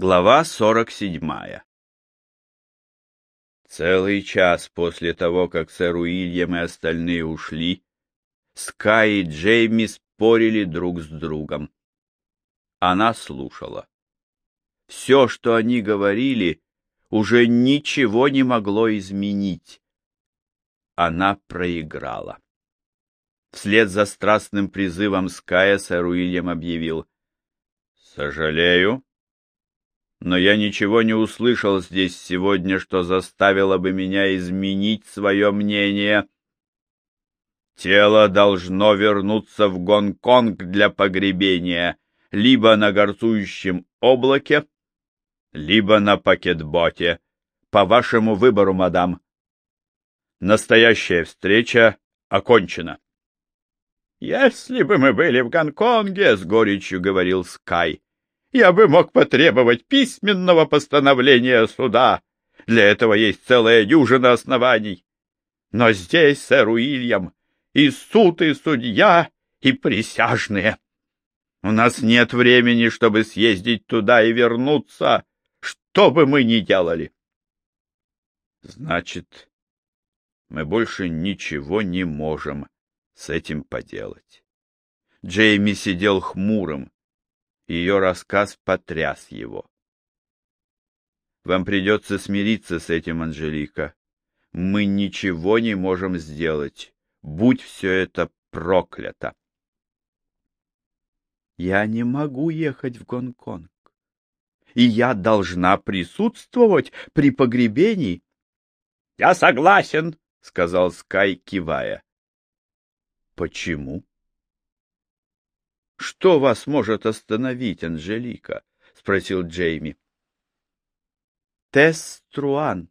Глава 47 Целый час после того, как сэр Уильям и остальные ушли, Скай и Джейми спорили друг с другом. Она слушала. Все, что они говорили, уже ничего не могло изменить. Она проиграла. Вслед за страстным призывом Ская сэр Уильям объявил. «Сожалею, но я ничего не услышал здесь сегодня, что заставило бы меня изменить свое мнение. Тело должно вернуться в Гонконг для погребения либо на горцующем облаке, либо на пакетботе, по вашему выбору, мадам. Настоящая встреча окончена. «Если бы мы были в Гонконге, — с горечью говорил Скай, я бы мог потребовать письменного постановления суда. Для этого есть целая дюжина оснований. Но здесь, сэр Уильям, и суд, и судья, и присяжные. У нас нет времени, чтобы съездить туда и вернуться, что бы мы ни делали. Значит, мы больше ничего не можем с этим поделать. Джейми сидел хмурым, ее рассказ потряс его. Вам придется смириться с этим, Анжелика. Мы ничего не можем сделать. Будь все это проклято. Я не могу ехать в Гонконг. И я должна присутствовать при погребении. — Я согласен, — сказал Скай, кивая. — Почему? Что вас может остановить, Анжелика? — спросил Джейми. — Тесс Труан,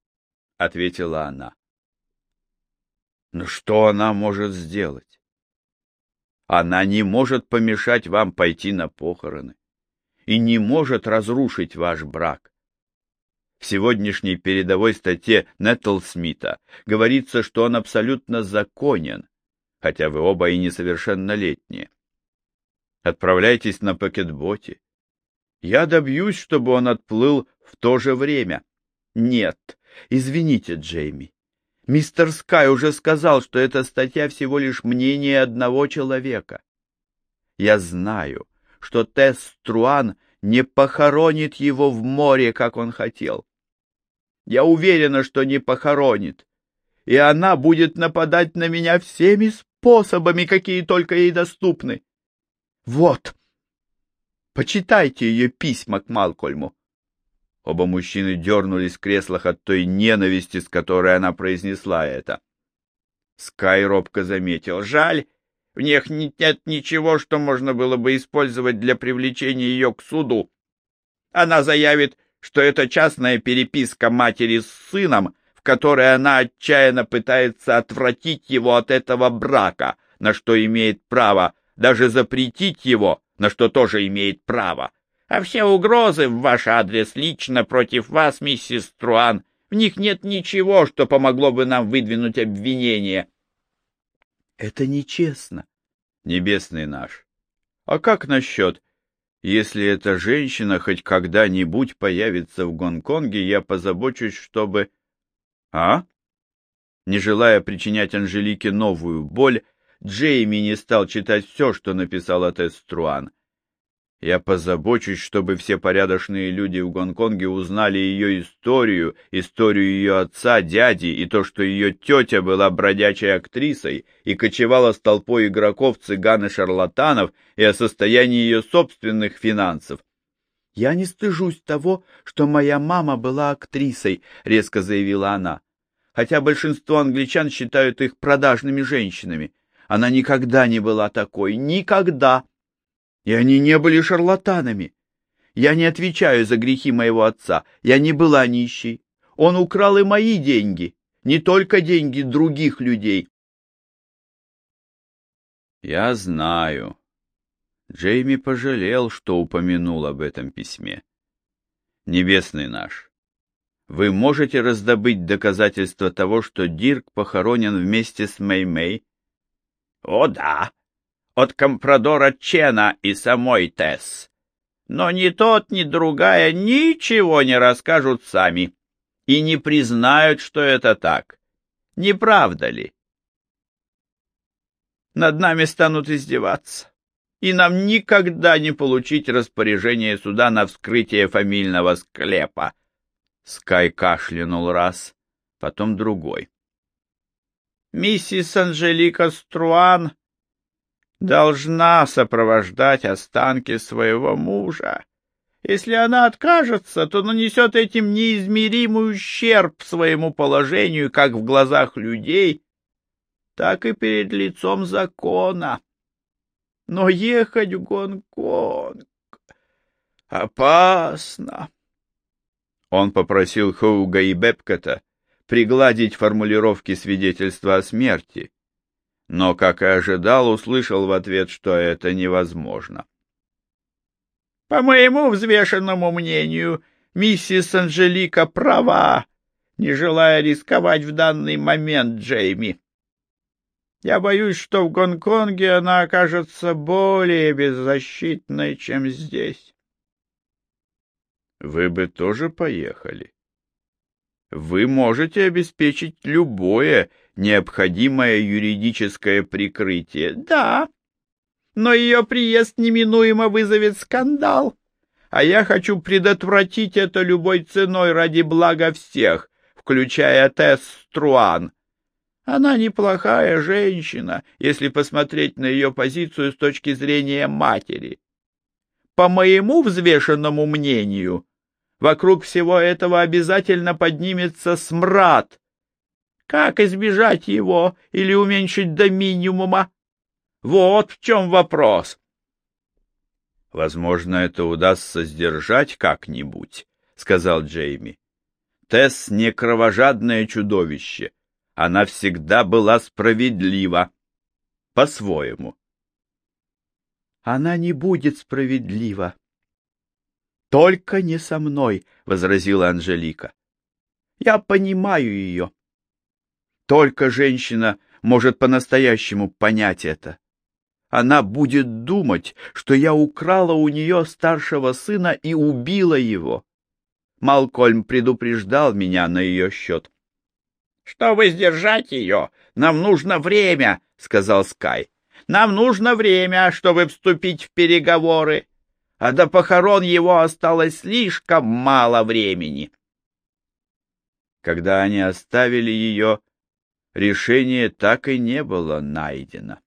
— ответила она. — Но что она может сделать? Она не может помешать вам пойти на похороны и не может разрушить ваш брак. В сегодняшней передовой статье Неттл Смита говорится, что он абсолютно законен, хотя вы оба и несовершеннолетние. Отправляйтесь на пакетботе. Я добьюсь, чтобы он отплыл в то же время. Нет, извините, Джейми. Мистер Скай уже сказал, что эта статья всего лишь мнение одного человека. Я знаю, что Тесс Труан не похоронит его в море, как он хотел. Я уверена, что не похоронит, и она будет нападать на меня всеми способами, какие только ей доступны. Вот. Почитайте ее письма к Малкольму. Оба мужчины дернулись в креслах от той ненависти, с которой она произнесла это. Скай робко заметил. Жаль, в них нет ничего, что можно было бы использовать для привлечения ее к суду. Она заявит, что это частная переписка матери с сыном, в которой она отчаянно пытается отвратить его от этого брака, на что имеет право, даже запретить его, на что тоже имеет право. А все угрозы в ваш адрес лично против вас, миссис Труан, в них нет ничего, что помогло бы нам выдвинуть обвинение. Это нечестно, небесный наш. А как насчет, если эта женщина хоть когда-нибудь появится в Гонконге, я позабочусь, чтобы... А? Не желая причинять Анжелике новую боль, Джейми не стал читать все, что написал Тесс Труан. Я позабочусь, чтобы все порядочные люди в Гонконге узнали ее историю, историю ее отца, дяди, и то, что ее тетя была бродячей актрисой и кочевала с толпой игроков, цыган и шарлатанов, и о состоянии ее собственных финансов. — Я не стыжусь того, что моя мама была актрисой, — резко заявила она, хотя большинство англичан считают их продажными женщинами. Она никогда не была такой. Никогда. И они не были шарлатанами. Я не отвечаю за грехи моего отца. Я не была нищей. Он украл и мои деньги, не только деньги других людей. Я знаю. Джейми пожалел, что упомянул об этом письме. Небесный наш, вы можете раздобыть доказательства того, что Дирк похоронен вместе с Мэй-Мэй о да, от компрадора Чена и самой Тесс. но ни тот, ни другая ничего не расскажут сами и не признают, что это так. Не правда ли? Над нами станут издеваться, и нам никогда не получить распоряжение суда на вскрытие фамильного склепа. Скай кашлянул раз, потом другой. Миссис Анжелика Струан должна сопровождать останки своего мужа. Если она откажется, то нанесет этим неизмеримый ущерб своему положению как в глазах людей, так и перед лицом закона. Но ехать в Гонконг опасно. Он попросил Хоуга и Бепкета пригладить формулировки свидетельства о смерти, но, как и ожидал, услышал в ответ, что это невозможно. По моему взвешенному мнению, миссис Анжелика права, не желая рисковать в данный момент Джейми. Я боюсь, что в Гонконге она окажется более беззащитной, чем здесь. Вы бы тоже поехали. Вы можете обеспечить любое необходимое юридическое прикрытие. Да, но ее приезд неминуемо вызовет скандал. А я хочу предотвратить это любой ценой ради блага всех, включая Тесс Струан. Она неплохая женщина, если посмотреть на ее позицию с точки зрения матери. По моему взвешенному мнению, вокруг всего этого обязательно поднимется смрад. Как избежать его или уменьшить до минимума? Вот в чем вопрос. Возможно, это удастся сдержать как-нибудь, сказал Джейми. Тесс не кровожадное чудовище. Она всегда была справедлива. По-своему. Она не будет справедлива. Только не со мной, возразила Анжелика. Я понимаю ее. Только женщина может по-настоящему понять это. Она будет думать, что я украла у нее старшего сына и убила его. Малкольм предупреждал меня на ее счет. — Чтобы сдержать ее, нам нужно время, — сказал Скай. — Нам нужно время, чтобы вступить в переговоры, а до похорон его осталось слишком мало времени. Когда они оставили ее, решение так и не было найдено.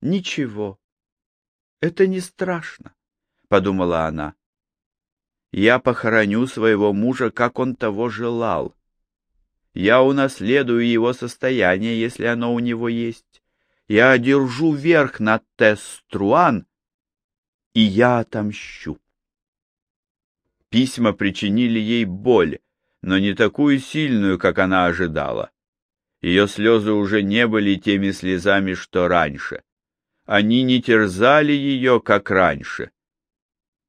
Ничего. Это не страшно, подумала она. Я похороню своего мужа, как он того желал. Я унаследую его состояние, если оно у него есть. Я одержу верх над Теструан, и я отомщу. Письма причинили ей боль, но не такую сильную, как она ожидала. Ее слезы уже не были теми слезами, что раньше они не терзали ее, как раньше.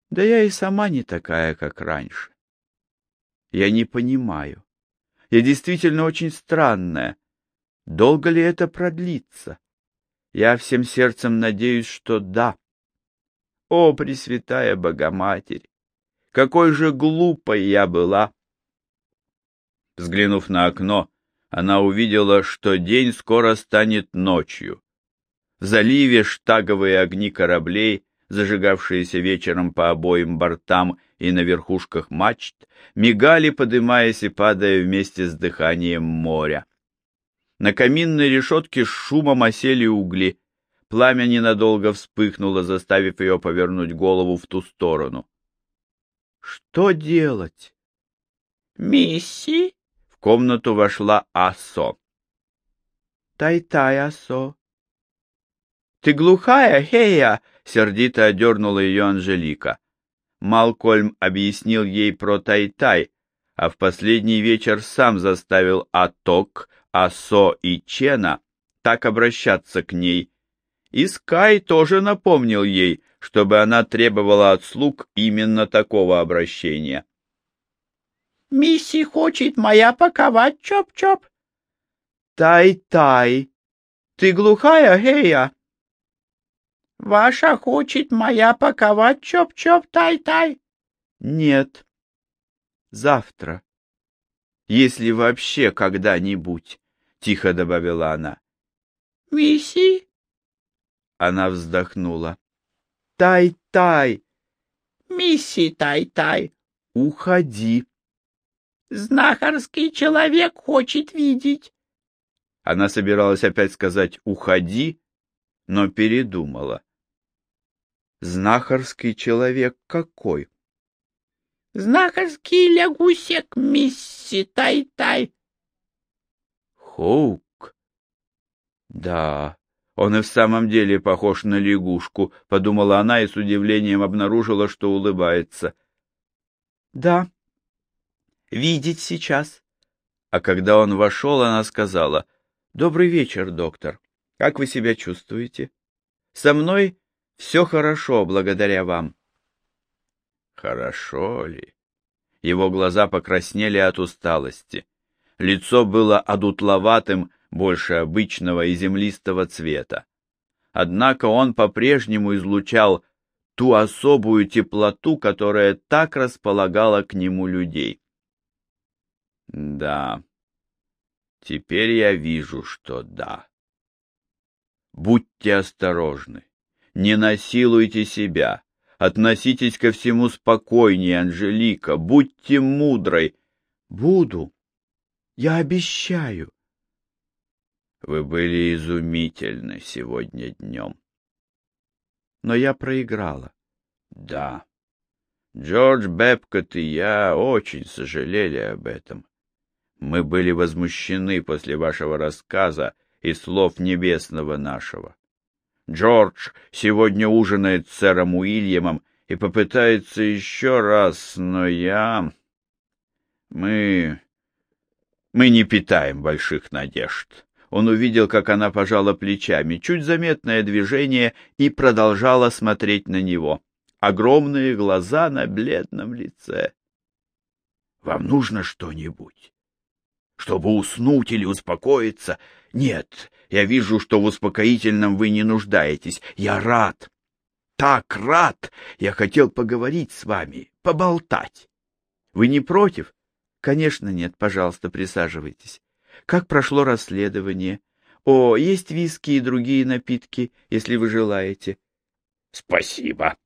Да я и сама не такая, как раньше. Я не понимаю. Я действительно очень странная. Долго ли это продлится? Я всем сердцем надеюсь, что да. О, Пресвятая Богоматерь! Какой же глупой я была! Взглянув на окно, она увидела, что день скоро станет ночью. В заливе штаговые огни кораблей, зажигавшиеся вечером по обоим бортам и на верхушках мачт, мигали, подымаясь и падая вместе с дыханием моря. На каминной решетке с шумом осели угли. Пламя ненадолго вспыхнуло, заставив ее повернуть голову в ту сторону. Что делать? Мисси? В комнату вошла Асо. Тай-тай, Асо, «Ты глухая, Хея!» — сердито одернула ее Анжелика. Малкольм объяснил ей про Тай-Тай, а в последний вечер сам заставил Аток, Асо и Чена так обращаться к ней. И Скай тоже напомнил ей, чтобы она требовала от слуг именно такого обращения. «Мисси хочет моя паковать, чоп-чоп!» «Тай-тай! Ты глухая, Гея?» Ваша хочет моя паковать чоп-чоп-тай-тай? Нет. Завтра. Если вообще когда-нибудь, — тихо добавила она. Мисси? Она вздохнула. Тай-тай. Мисси Тай-тай. Уходи. Знахарский человек хочет видеть. Она собиралась опять сказать «уходи», но передумала. Знахарский человек какой? Знахарский лягусек, мисси Тай-Тай. Хоук? Да, он и в самом деле похож на лягушку, подумала она и с удивлением обнаружила, что улыбается. Да, видеть сейчас. А когда он вошел, она сказала, «Добрый вечер, доктор. Как вы себя чувствуете? Со мной все хорошо, благодаря вам. Хорошо ли? Его глаза покраснели от усталости. Лицо было одутловатым, больше обычного и землистого цвета. Однако он по-прежнему излучал ту особую теплоту, которая так располагала к нему людей. Да, теперь я вижу, что да. Будьте осторожны, не насилуйте себя, относитесь ко всему спокойнее, Анжелика, будьте мудрой. Буду, я обещаю. Вы были изумительны сегодня днем. Но я проиграла. Да. Джордж Бепкот и я очень сожалели об этом. Мы были возмущены после вашего рассказа и слов небесного нашего. Джордж сегодня ужинает с сэром Уильямом и попытается еще раз, но я... Мы... Мы не питаем больших надежд. Он увидел, как она пожала плечами, чуть заметное движение, и продолжала смотреть на него. Огромные глаза на бледном лице. — Вам нужно что-нибудь? чтобы уснуть или успокоиться. Нет, я вижу, что в успокоительном вы не нуждаетесь. Я рад. Так рад. Я хотел поговорить с вами, поболтать. Вы не против? Конечно, нет. Пожалуйста, присаживайтесь. Как прошло расследование? О, есть виски и другие напитки, если вы желаете. Спасибо.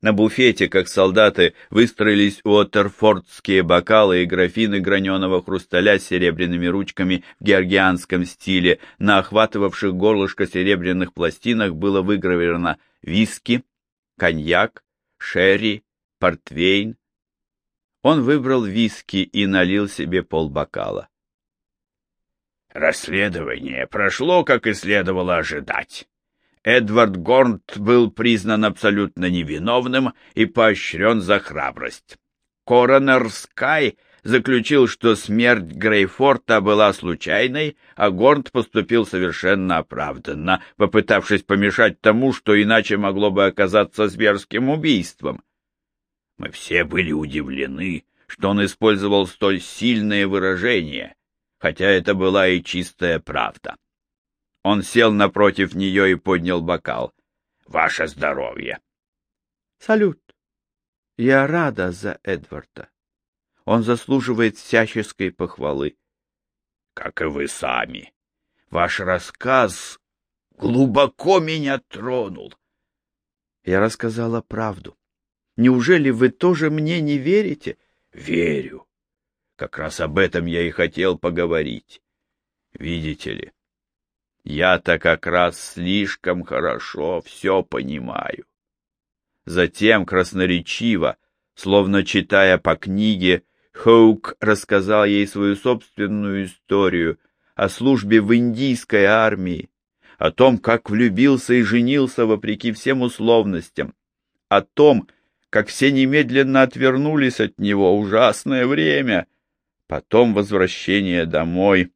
На буфете, как солдаты, выстроились уоттерфордские бокалы и графины граненого хрусталя с серебряными ручками в георгианском стиле. На охватывавших горлышко серебряных пластинах было выгравировано виски, коньяк, шерри, портвейн. Он выбрал виски и налил себе полбокала. Расследование прошло, как и следовало ожидать. Эдвард Горнт был признан абсолютно невиновным и поощрен за храбрость. Коронер Скай заключил, что смерть Грейфорта была случайной, а Горнт поступил совершенно оправданно, попытавшись помешать тому, что иначе могло бы оказаться зверским убийством. Мы все были удивлены, что он использовал столь сильные выражения, хотя это была и чистая правда. Он сел напротив нее и поднял бокал. «Ваше здоровье!» «Салют! Я рада за Эдварда. Он заслуживает всяческой похвалы». «Как и вы сами. Ваш рассказ глубоко меня тронул». Я рассказала правду. Неужели вы тоже мне не верите? Верю. Как раз об этом я и хотел поговорить. Видите ли, я-то как раз слишком хорошо все понимаю. Затем красноречиво, словно читая по книге, Хоук рассказал ей свою собственную историю о службе в индийской армии, о том, как влюбился и женился вопреки всем условностям, о том, как все немедленно отвернулись от него ужасное время, потом возвращение домой,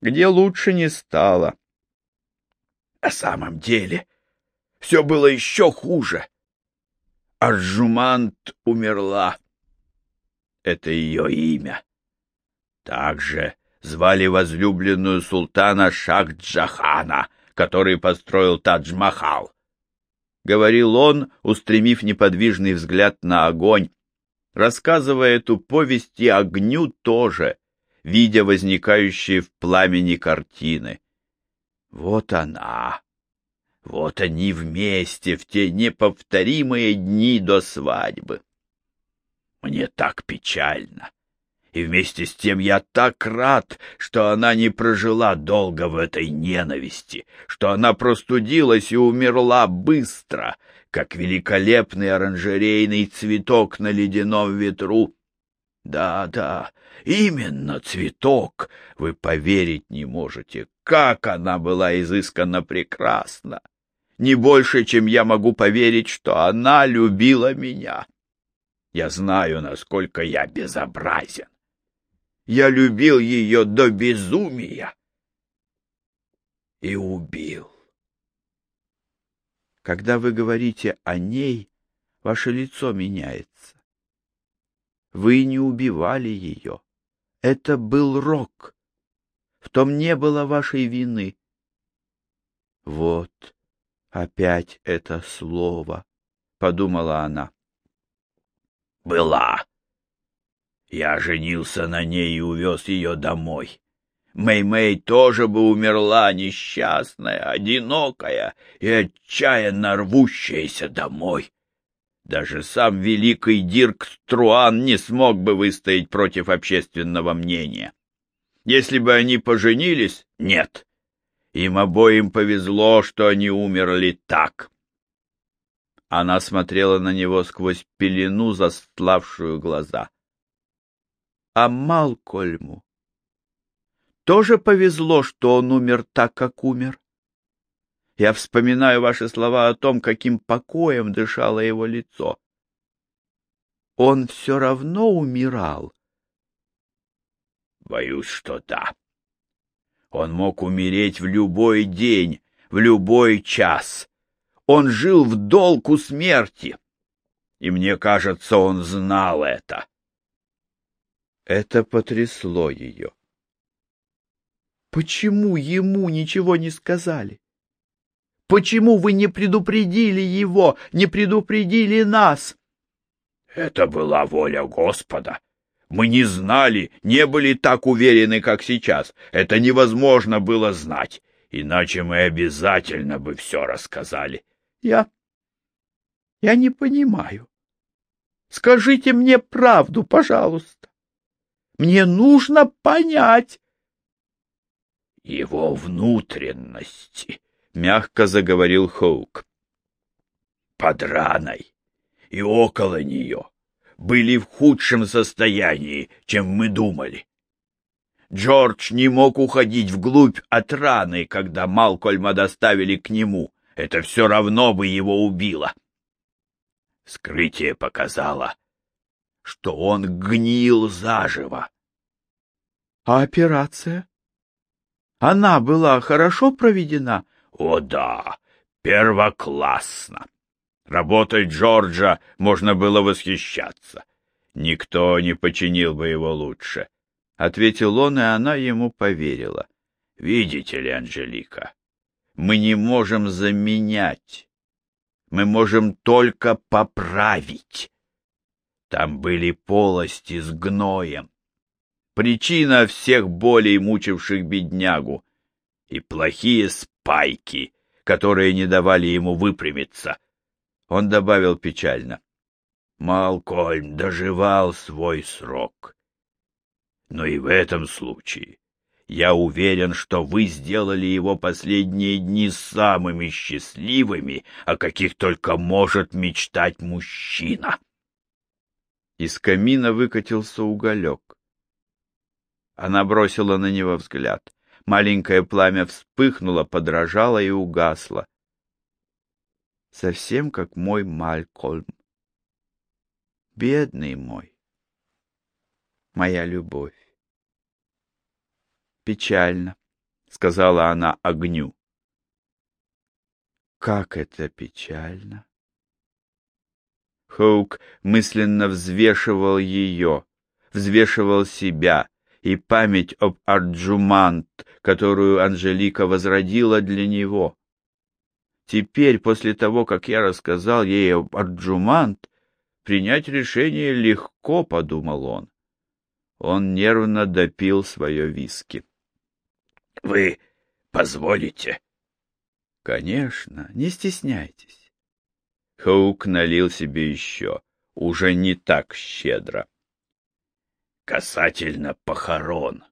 где лучше не стало. На самом деле все было еще хуже. Аржумант умерла. Это ее имя. Также звали возлюбленную султана Шах-Джахана, который построил Тадж-Махал. — говорил он, устремив неподвижный взгляд на огонь, рассказывая эту повесть и огню тоже, видя возникающие в пламени картины. Вот она, вот они вместе в те неповторимые дни до свадьбы. Мне так печально. И вместе с тем я так рад, что она не прожила долго в этой ненависти, что она простудилась и умерла быстро, как великолепный оранжерейный цветок на ледяном ветру. Да, да, именно цветок, вы поверить не можете, как она была изысканно прекрасна. Не больше, чем я могу поверить, что она любила меня. Я знаю, насколько я безобразен. Я любил ее до безумия и убил. Когда вы говорите о ней, ваше лицо меняется. Вы не убивали ее. Это был рок. В том не было вашей вины. Вот опять это слово, — подумала она. Была, я женился на ней и увез ее домой. Мэй-Мэй тоже бы умерла, несчастная, одинокая и отчаянно рвущаяся домой. Даже сам великий Дирк Струан не смог бы выстоять против общественного мнения. Если бы они поженились, нет. Им обоим повезло, что они умерли так. Она смотрела на него сквозь пелену, застлавшую глаза а Малкольму. Тоже повезло, что он умер так, как умер. Я вспоминаю ваши слова о том, каким покоем дышало его лицо. Он все равно умирал. Боюсь, что да. Он мог умереть в любой день, в любой час. Он жил в долг у смерти. И мне кажется, он знал это. Это потрясло ее. Почему ему ничего не сказали? Почему вы не предупредили его, не предупредили нас? Это была воля Господа. Мы не знали, не были так уверены, как сейчас. Это невозможно было знать, иначе мы обязательно бы все рассказали. Я... я не понимаю. Скажите мне правду, пожалуйста. Мне нужно понять. Его внутренности, — мягко заговорил Хоук. Под раной и около нее были в худшем состоянии, чем мы думали. Джордж не мог уходить вглубь от раны, когда Малкольма доставили к нему. Это все равно бы его убило. Скрытие показало, что он гнил заживо. А операция? Она была хорошо проведена? О да, первоклассно. Работой Джорджа можно было восхищаться. Никто не починил бы его лучше. Ответил он, и она ему поверила. Видите ли, Анжелика, мы не можем заменять. Мы можем только поправить. Там были полости с гноем, причина всех болей, мучивших беднягу, и плохие спайки, которые не давали ему выпрямиться. Он добавил печально. Малкольм доживал свой срок. Но и в этом случае я уверен, что вы сделали его последние дни самыми счастливыми, о каких только может мечтать мужчина. Из камина выкатился уголек. Она бросила на него взгляд. Маленькое пламя вспыхнуло, подражало и угасло. Совсем как мой Малькольм. Бедный мой. Моя любовь. Печально, — сказала она огню. Как это печально! Хоук мысленно взвешивал ее, взвешивал себя, и память об Арджумант, которую Анжелика возродила для него. Теперь, после того, как я рассказал ей об Арджумант, принять решение легко, — подумал он. Он нервно допил свое виски. — Вы позволите? — Конечно, не стесняйтесь. Хаук налил себе еще, уже не так щедро. — Касательно похорон.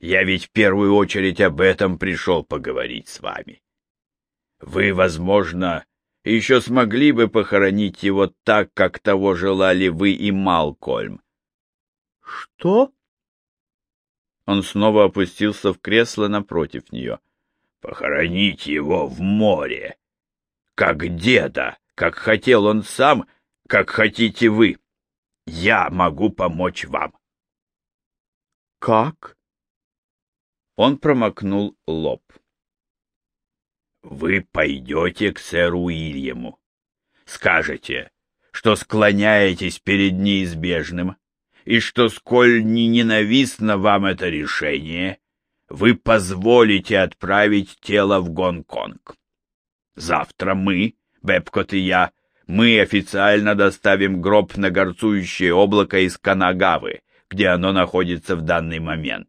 Я ведь в первую очередь об этом пришел поговорить с вами. Вы, возможно, еще смогли бы похоронить его так, как того желали вы и Малкольм. — Что? Он снова опустился в кресло напротив нее. — Похоронить его в море. Как деда, как хотел он сам, как хотите вы. Я могу помочь вам. — Как? Он промокнул лоб. Вы пойдете к сэру Уильяму. Скажете, что склоняетесь перед неизбежным, и что, сколь не ненавистно вам это решение, вы позволите отправить тело в Гонконг. Завтра мы, Бепкот и я, мы официально доставим гроб на горцующее облако из Канагавы, где оно находится в данный момент.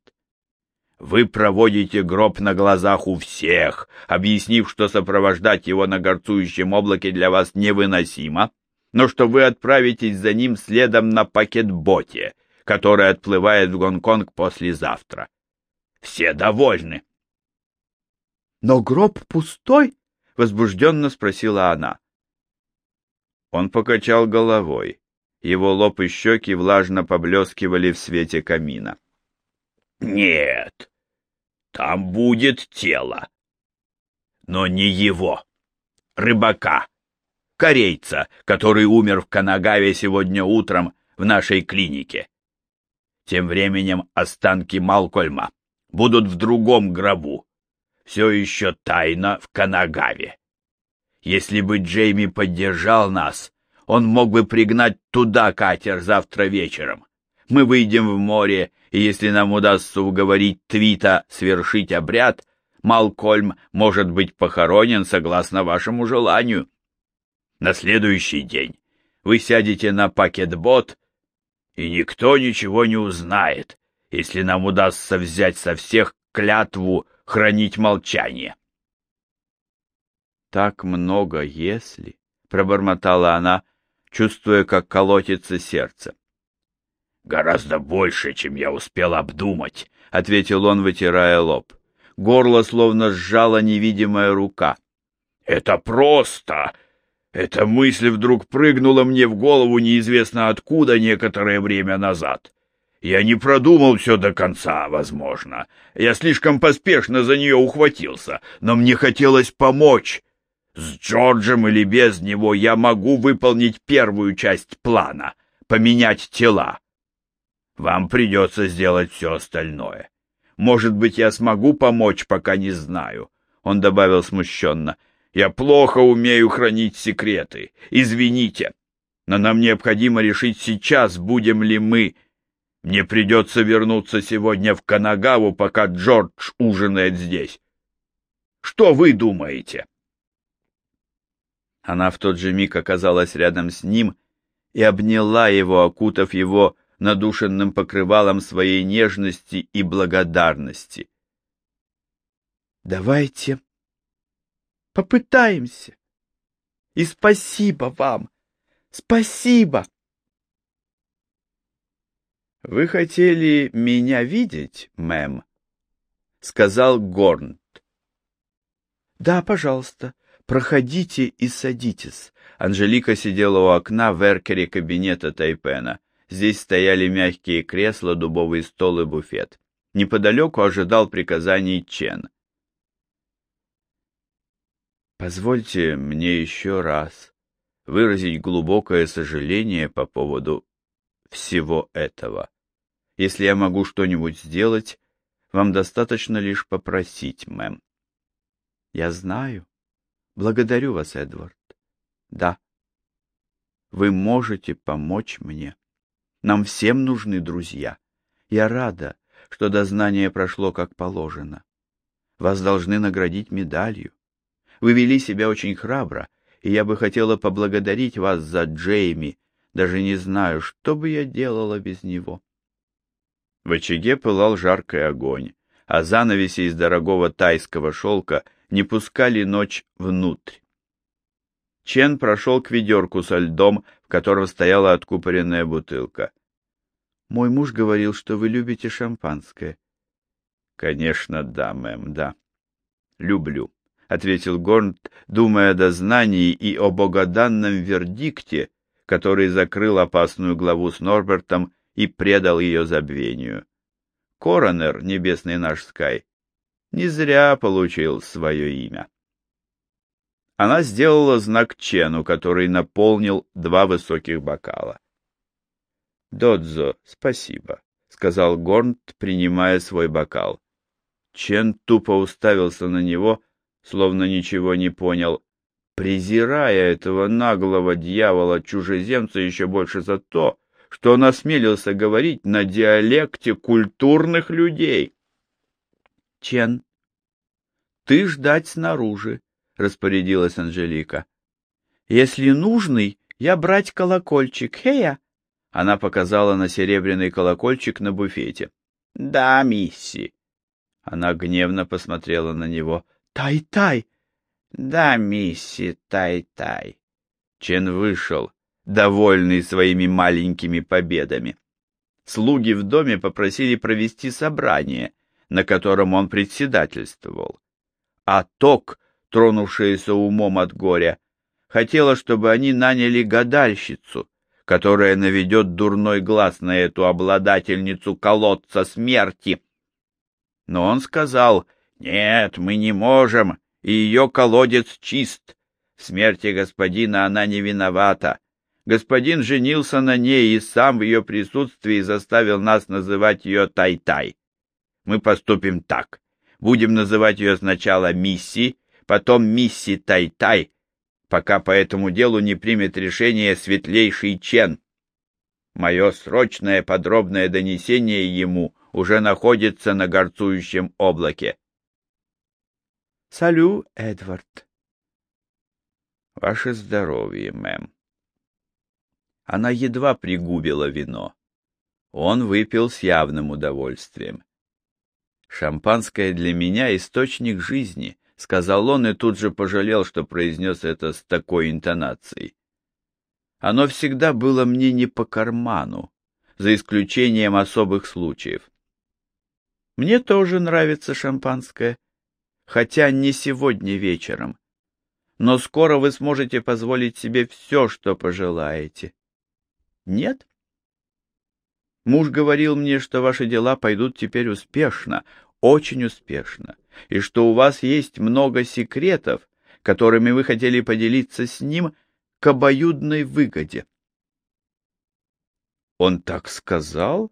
Вы проводите гроб на глазах у всех, объяснив, что сопровождать его на горцующем облаке для вас невыносимо, но что вы отправитесь за ним следом на пакетботе, который отплывает в Гонконг послезавтра. Все довольны. — Но гроб пустой? — возбужденно спросила она. Он покачал головой. Его лоб и щеки влажно поблескивали в свете камина. — Нет, там будет тело. Но не его. Рыбака. Корейца, который умер в Канагаве сегодня утром в нашей клинике. Тем временем останки Малкольма будут в другом гробу. Все еще тайно в Канагаве. Если бы Джейми поддержал нас, он мог бы пригнать туда катер завтра вечером. Мы выйдем в море и если нам удастся уговорить Твита свершить обряд, Малкольм может быть похоронен согласно вашему желанию. На следующий день вы сядете на пакетбот, и никто ничего не узнает, если нам удастся взять со всех клятву хранить молчание. Так много если, пробормотала она, чувствуя, как колотится сердце. Гораздо больше, чем я успел обдумать, — ответил он, вытирая лоб. Горло словно сжала невидимая рука. — Это просто! Эта мысль вдруг прыгнула мне в голову неизвестно откуда некоторое время назад. Я не продумал все до конца, возможно. Я слишком поспешно за нее ухватился, но мне хотелось помочь. С Джорджем или без него я могу выполнить первую часть плана — поменять тела. Вам придется сделать все остальное. Может быть, я смогу помочь, пока не знаю. Он добавил смущенно. Я плохо умею хранить секреты. Извините. Но нам необходимо решить сейчас, будем ли мы... Мне придется вернуться сегодня в Канагаву, пока Джордж ужинает здесь. Что вы думаете? Она в тот же миг оказалась рядом с ним и обняла его, окутав его надушенным покрывалом своей нежности и благодарности. Давайте попытаемся. И спасибо вам. Спасибо. Вы хотели меня видеть, мэм? сказал Горнт. Да, пожалуйста, проходите и садитесь. Анжелика сидела у окна в эркере кабинета Тайпена. Здесь стояли мягкие кресла, дубовый стол и буфет. Неподалеку ожидал приказаний Чен. Позвольте мне еще раз выразить глубокое сожаление по поводу всего этого. Если я могу что-нибудь сделать, вам достаточно лишь попросить, мэм. Я знаю. Благодарю вас, Эдвард. Да. Вы можете помочь мне. Нам всем нужны друзья. Я рада, что дознание прошло как положено. Вас должны наградить медалью. Вы вели себя очень храбро, и я бы хотела поблагодарить вас за Джейми. Даже не знаю, что бы я делала без него. В очаге пылал жаркий огонь, а занавеси из дорогого тайского шелка не пускали ночь внутрь. Чен прошел к ведерку со льдом, в котором стояла откупоренная бутылка. «Мой муж говорил, что вы любите шампанское». «Конечно, да, мэм, да. Люблю», — ответил Горнт, думая о дознании и о богоданном вердикте, который закрыл опасную главу с Норбертом и предал ее забвению. Коронер, небесный наш Скай, не зря получил свое имя. Она сделала знак Чену, который наполнил два высоких бокала. «Додзо, спасибо», — сказал Горнт, принимая свой бокал. Чен тупо уставился на него, словно ничего не понял, презирая этого наглого дьявола-чужеземца еще больше за то, что он осмелился говорить на диалекте культурных людей. — Чен, ты ждать снаружи, — распорядилась Анжелика. — Если нужный, я брать колокольчик, хея. Она показала на серебряный колокольчик на буфете. — Да, мисси. Она гневно посмотрела на него. «Тай-тай!» «Да, мисси, тай-тай!» Чен вышел, довольный своими маленькими победами. Слуги в доме попросили провести собрание, на котором он председательствовал. А Ток, тронувшаяся умом от горя, хотела, чтобы они наняли гадальщицу, которая наведет дурной глаз на эту обладательницу колодца смерти. Но он сказал, «Нет, мы не можем, и ее колодец чист. В смерти господина она не виновата. Господин женился на ней и сам в ее присутствии заставил нас называть ее Тай-Тай. Мы поступим так. Будем называть ее сначала Мисси, потом Мисси Тай-Тай, пока по этому делу не примет решение светлейший Чен. Мое срочное подробное донесение ему уже находится на горцующем облаке. «Салю, Эдвард!» «Ваше здоровье, мэм!» Она едва пригубила вино. Он выпил с явным удовольствием. «Шампанское для меня — источник жизни», — сказал он и тут же пожалел, что произнес это с такой интонацией. «Оно всегда было мне не по карману, за исключением особых случаев. Мне тоже нравится шампанское, хотя не сегодня вечером. Но скоро вы сможете позволить себе все, что пожелаете. Нет? Муж говорил мне, что ваши дела пойдут теперь успешно, очень успешно, и что у вас есть много секретов, которыми вы хотели поделиться с ним к обоюдной выгоде. Он так сказал?